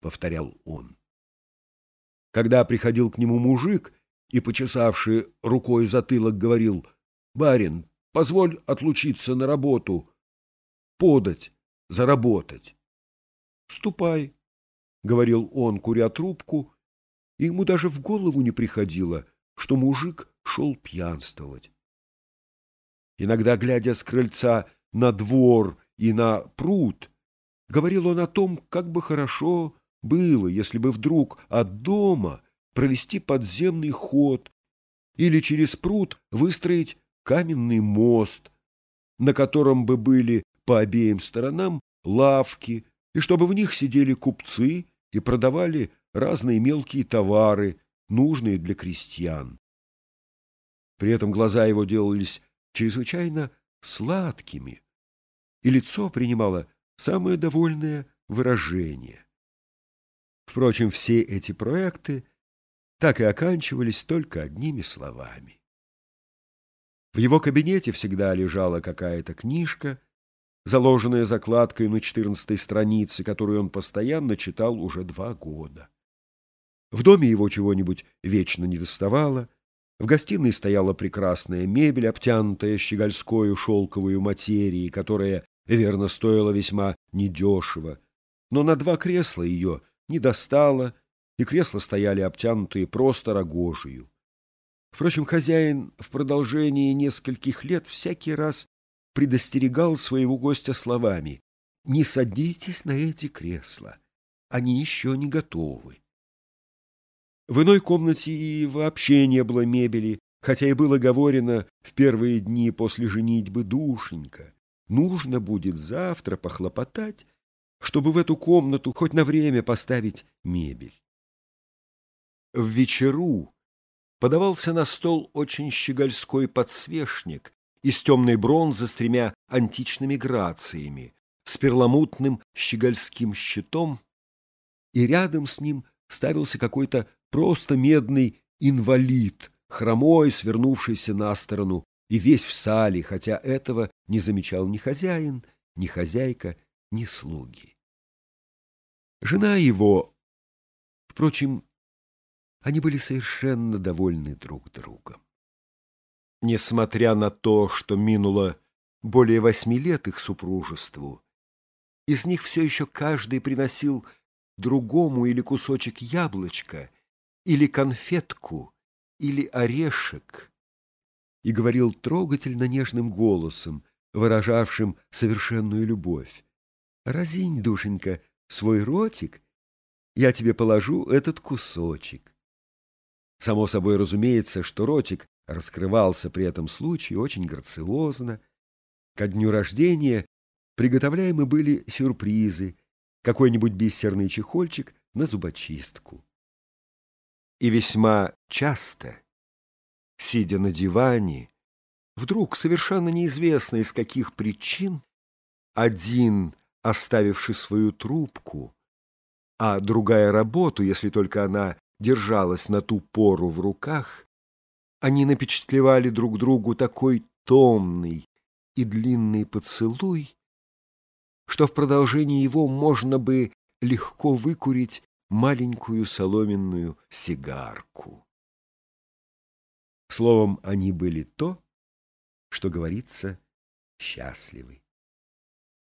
— повторял он. Когда приходил к нему мужик и, почесавший рукой затылок, говорил, «Барин, позволь отлучиться на работу, подать, заработать». «Ступай», — говорил он, куря трубку, и ему даже в голову не приходило, что мужик шел пьянствовать. Иногда, глядя с крыльца на двор и на пруд, говорил он о том, как бы хорошо было, если бы вдруг от дома провести подземный ход или через пруд выстроить каменный мост, на котором бы были по обеим сторонам лавки, и чтобы в них сидели купцы и продавали разные мелкие товары, нужные для крестьян. При этом глаза его делались чрезвычайно сладкими, и лицо принимало самое довольное выражение. Впрочем, все эти проекты так и оканчивались только одними словами. В его кабинете всегда лежала какая-то книжка, заложенная закладкой на четырнадцатой странице, которую он постоянно читал уже два года. В доме его чего-нибудь вечно не доставало, в гостиной стояла прекрасная мебель, обтянутая щегольскою шелковую материей, которая, верно, стоила весьма недешево, но на два кресла ее не достало, и кресла стояли обтянутые просто рогожию. Впрочем, хозяин в продолжении нескольких лет всякий раз предостерегал своего гостя словами «Не садитесь на эти кресла, они еще не готовы». В иной комнате и вообще не было мебели, хотя и было говорено в первые дни после женитьбы душенька. Нужно будет завтра похлопотать, чтобы в эту комнату хоть на время поставить мебель. В вечеру подавался на стол очень щегольской подсвечник из темной бронзы с тремя античными грациями, с перламутным щегольским щитом, и рядом с ним ставился какой-то просто медный инвалид, хромой, свернувшийся на сторону, и весь в сале, хотя этого не замечал ни хозяин, ни хозяйка, ни слуги. Жена его, впрочем, они были совершенно довольны друг другом. Несмотря на то, что минуло более восьми лет их супружеству, из них все еще каждый приносил другому или кусочек яблочка, или конфетку, или орешек, и говорил трогательно нежным голосом, выражавшим совершенную любовь. «Разинь, душенька, свой ротик, я тебе положу этот кусочек». Само собой разумеется, что ротик раскрывался при этом случае очень грациозно. Ко дню рождения приготовляемы были сюрпризы, какой-нибудь бисерный чехольчик на зубочистку. И весьма часто, сидя на диване, вдруг, совершенно неизвестно из каких причин, один, оставивший свою трубку, а другая работу, если только она держалась на ту пору в руках, они напечатлевали друг другу такой томный и длинный поцелуй, что в продолжении его можно бы легко выкурить маленькую соломенную сигарку. Словом, они были то, что говорится, счастливы.